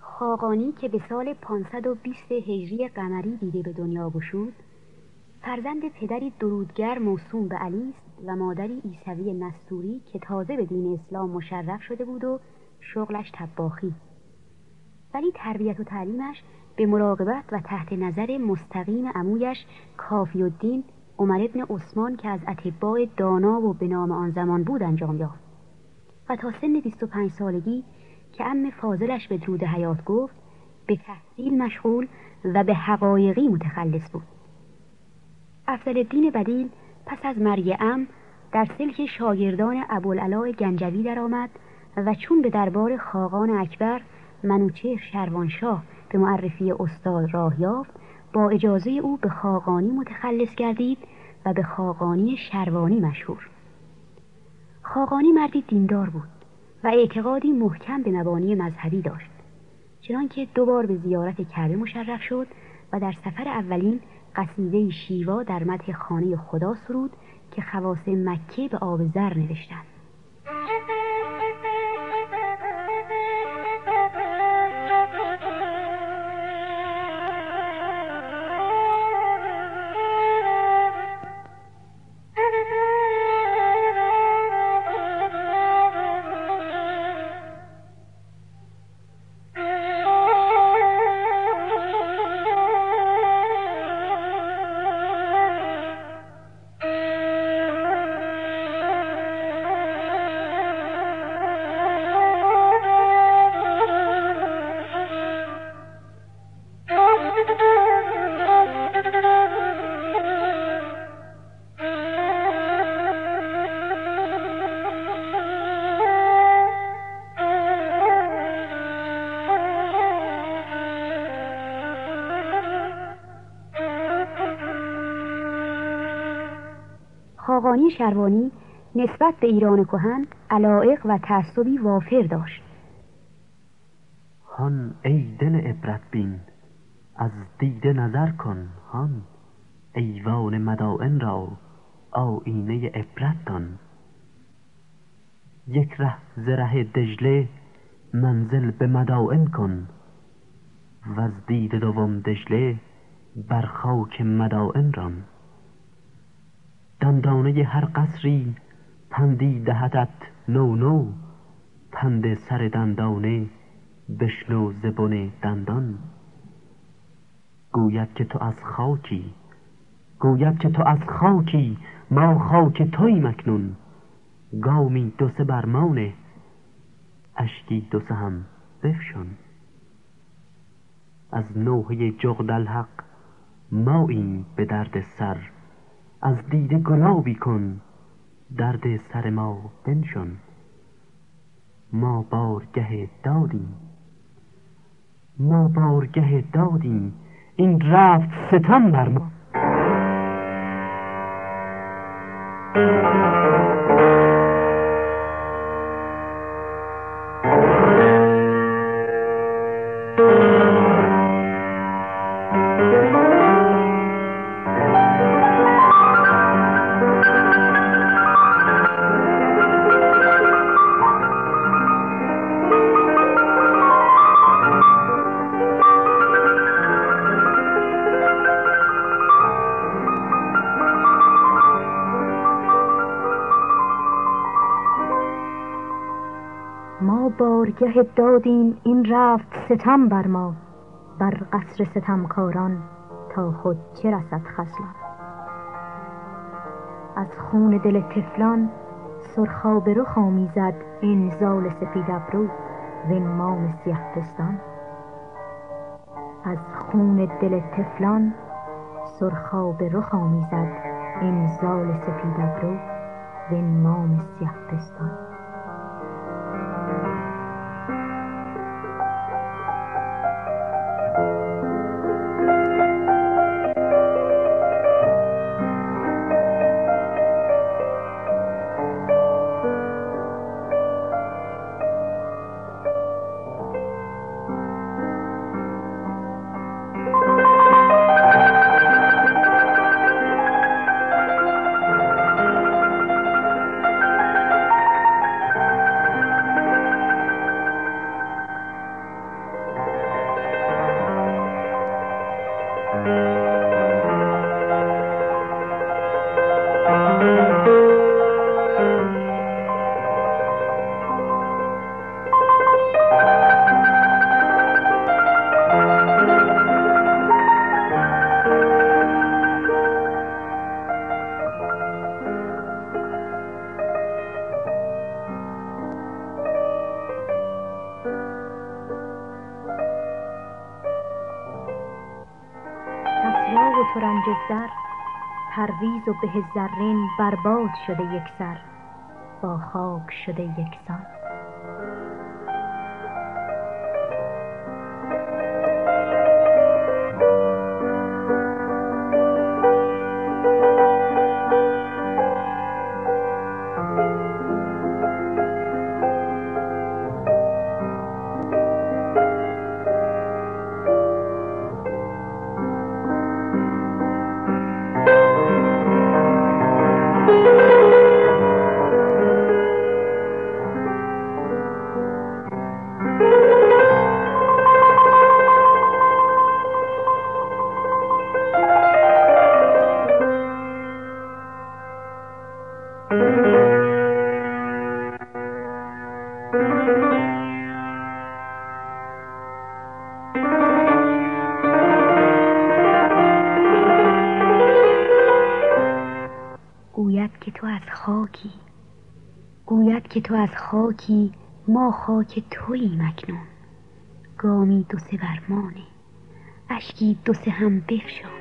خاقانی که به سال 520 هجری قمری دیده به دنیا گشود فرزند پدری درودگر موسوم به علی است و مادری عیسوی نستوری که تازه به دین اسلام مشرف شده بود و شغلش تباخی ولی تربیت و تعلیمش به مراقبت و تحت نظر مستقیم عمویش کافی دین. عمر ابن عثمان که از اتباع دانا و به نام آن زمان بود انجام یافت. و تا سن 25 سالگی که ام فاضلش به درود حیات گفت به تحصیل مشغول و به حقایقی متخلص بود. افضل الدین بدیل پس از مرگ ام در سلک شاگردان ابوالعلاء گنجوی درآمد و چون به دربار خاقان اکبر منوچهر شروانشاه به معرفی استاد راه یافت با اجازه او به خاقانی متخلص گردید و به خاقانی شروانی مشهور. خاقانی مردی دیندار بود و اعتقادی محکم به مبانی مذهبی داشت چنانکه دو بار به زیارت کعبه مشرف شد و در سفر اولین قصیده شیوا در مدح خانه خدا سرود که خواص مکه به آب زر نوشتند. خاقانی شروانی نسبت به ایران کهن علائق و تعصبی وافر داشت. هان ای دل عبرت بین از دیده نظر کن هان ایوان مدائن را آینه عبرت دان. یک ره زره دجله منزل به مدائن کن و از دید دوم دجله بر خاک مدائن ران. دندانه هر قصری پندی دهدت نو نو پند سر دندانه بشنو زبن دندان. گوید که تو از خاکی گوید که تو از خاکی ما خاک توی مکنون. گامی دو سه برمانه اشکی دو سه هم بفشن از نوحه جغد الحق ما این به درد سر. از دیده گلابی کن. درد سر ما بنشان. ما بارگه دادیم. ما بارگه دادیم. این رفت ستم بر ما. بارگه دادیم این رفت ستم بر ما بر قصر ستمکاران تا خود چه رسد خزلان از خون دل طفلان سرخاب رخ آمیزد این زال سپید ابرو وین مام سیه پستان از خون دل طفلان سرخاب رخ آمیزد این زال سپید ابرو وین مام سیه پستان ترنج زر پرویز و به زرین برباد شده یک سر با خاک شده یکسان تو از خاکی ما خاک تویی مکنون گامی دو سه برمانه اشکی دو سه هم بفشان.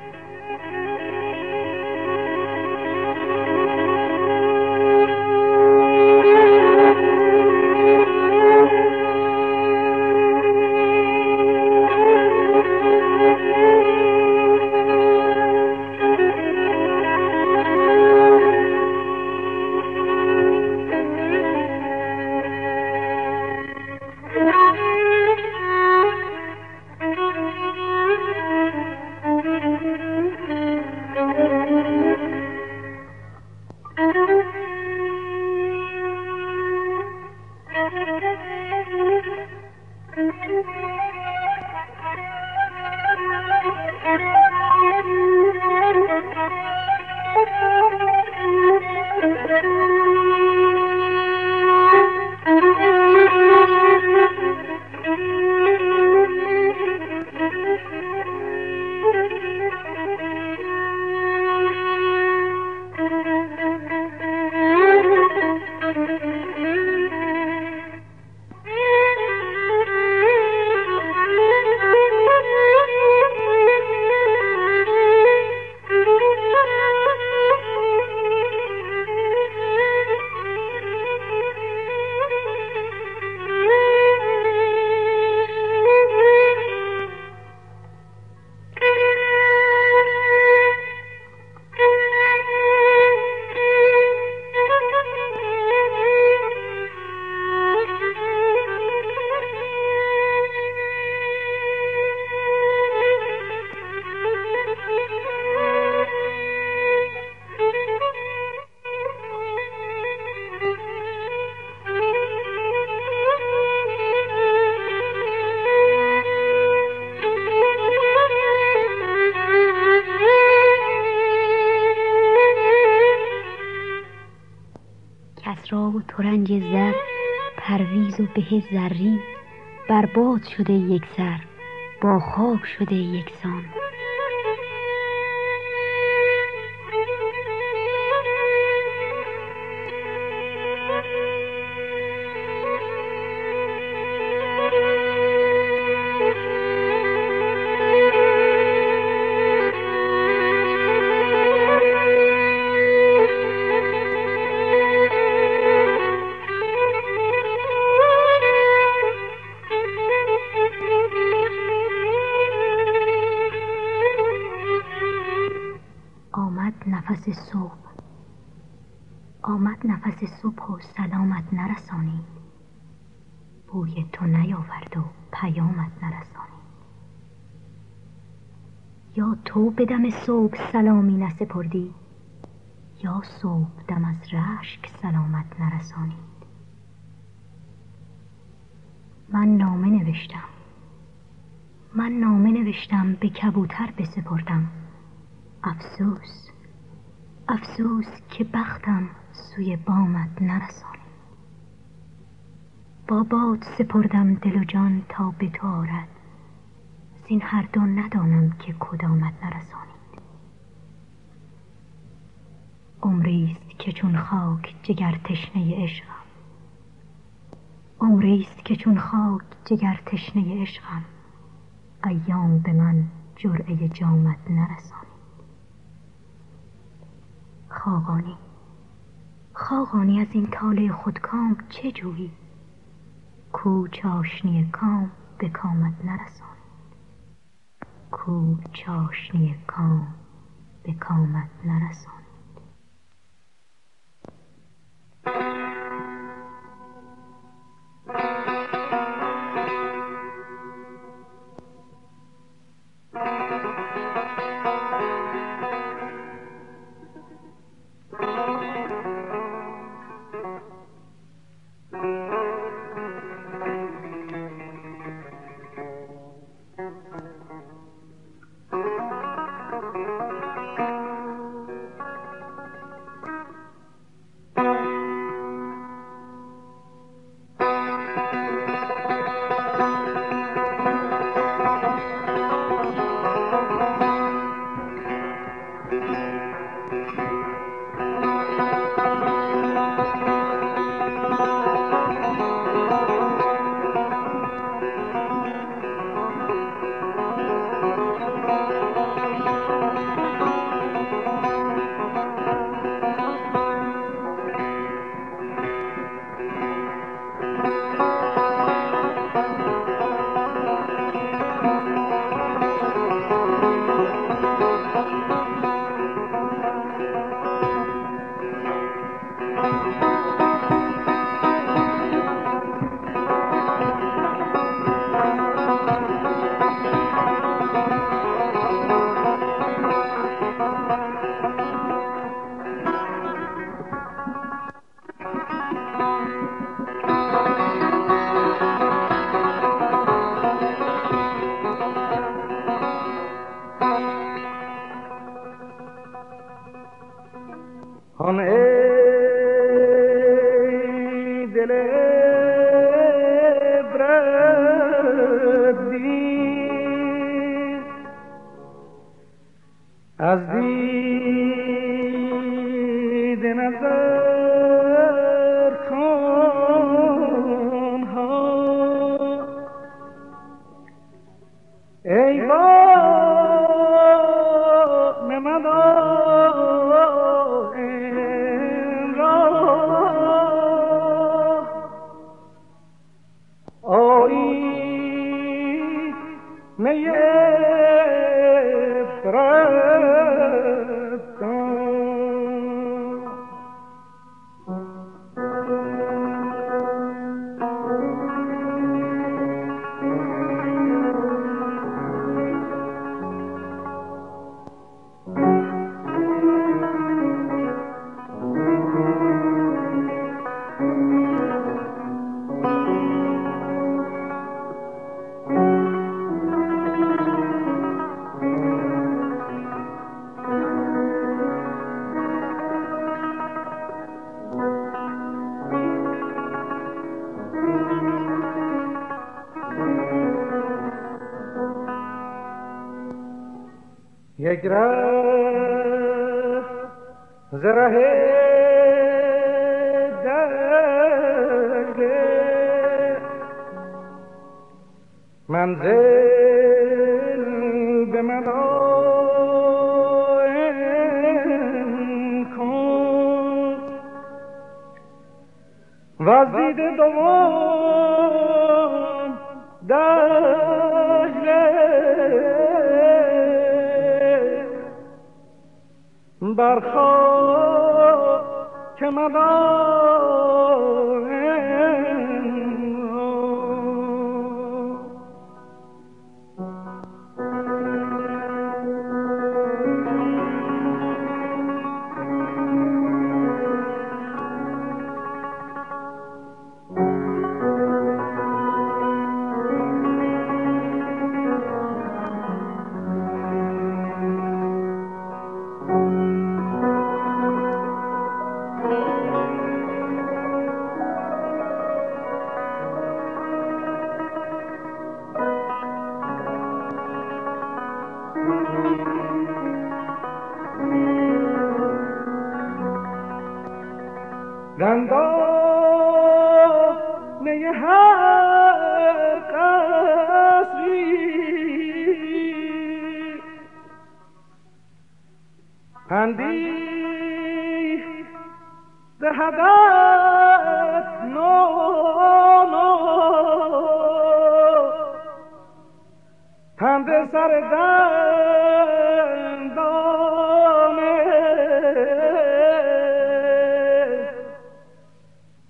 ترنج زر پرویز و به زری برباد شده یک سر با خاک شده یکسان صبح. و سلامت نرسانید بوی تو نیاورد و پیامت نرسانید یا تو به دم صبح سلامی نسپردی یا صبح دم از رشک سلامت نرسانید من نامه نوشتم. من نامه نوشتم به کبوتر بسپردم. افسوس. افسوس که بختم سوی بامت نرسانی با باد سپردم دل و جان تا به تو آرد. زین هر دو ندانم که کدامت نرسانید. عمریست که چون خاک جگر تشنه عشقم. عمریست که چون خاک جگر تشنه عشقم. ایام به من جرعه جامت نرسانید خاقانی. خاقانی از این طالع خودکام چه جویی؟ کو چاشنی کام به کامت نرسان کو چاشنی کام به کامت نرسان یک ره زره درده منزل به مدائن کن وزید دوم برخواه که مدار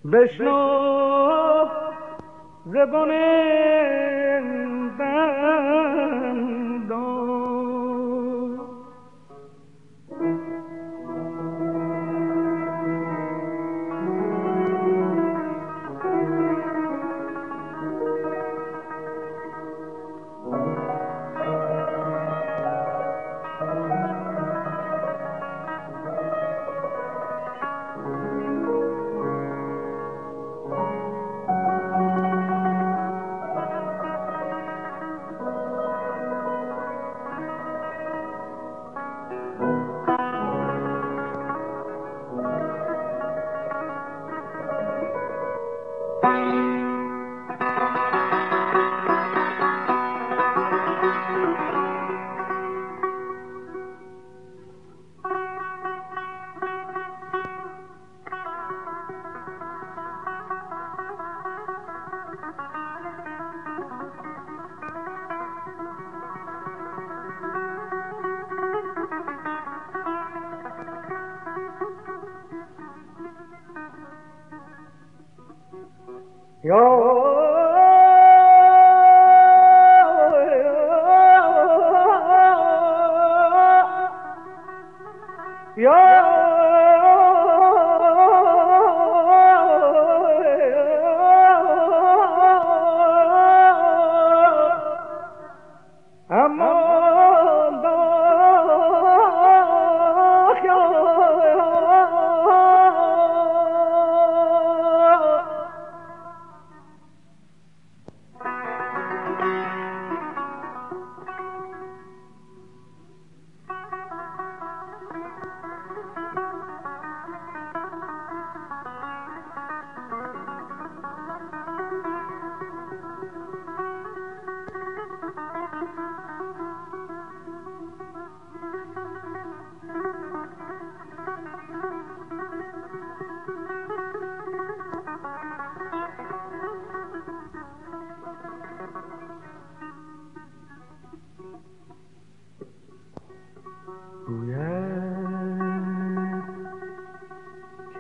بشنو زبونه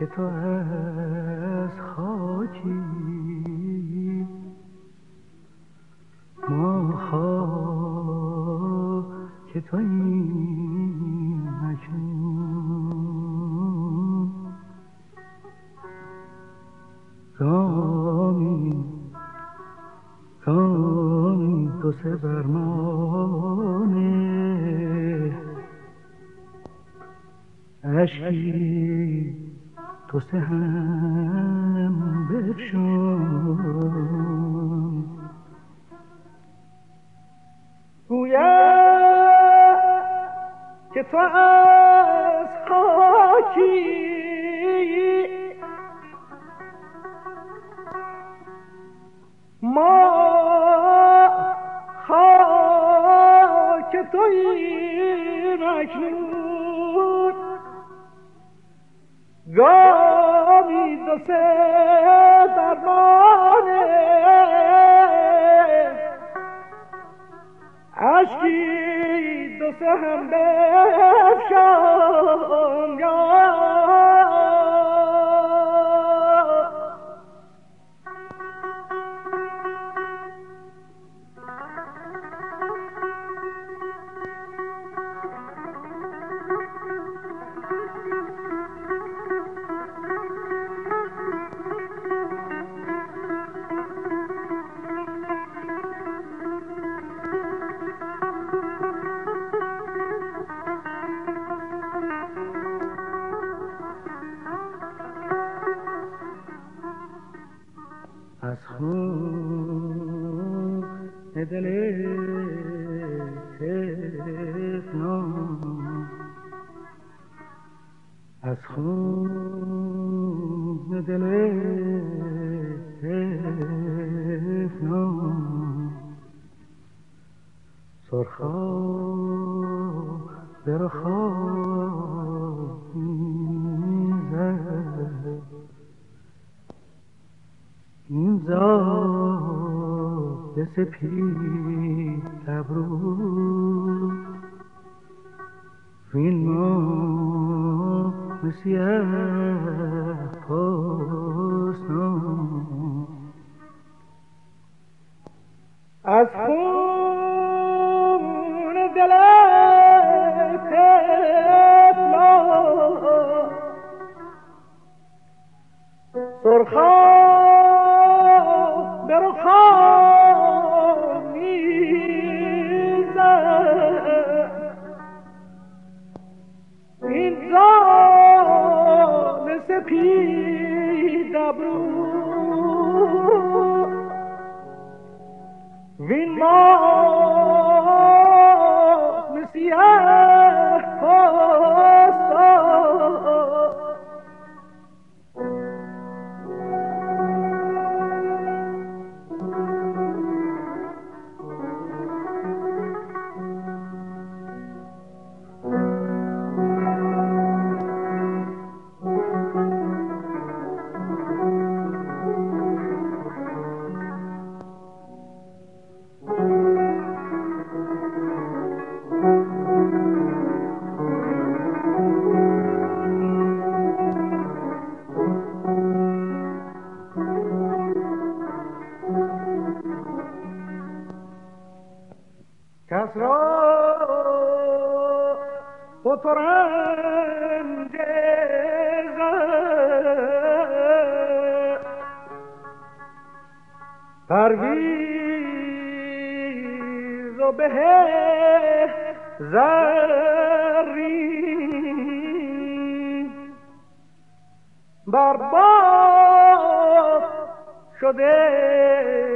که تو از خاکی ما خاک که تو این ما خاک توی این اکنون سپید ابرو. این ما سیه از خون دلت سرخان به رخان وین خطرند پرویز و به زری برباد شده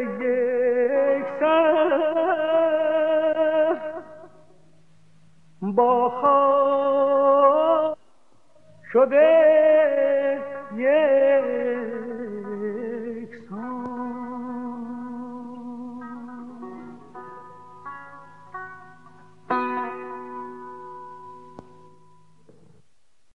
با شده یک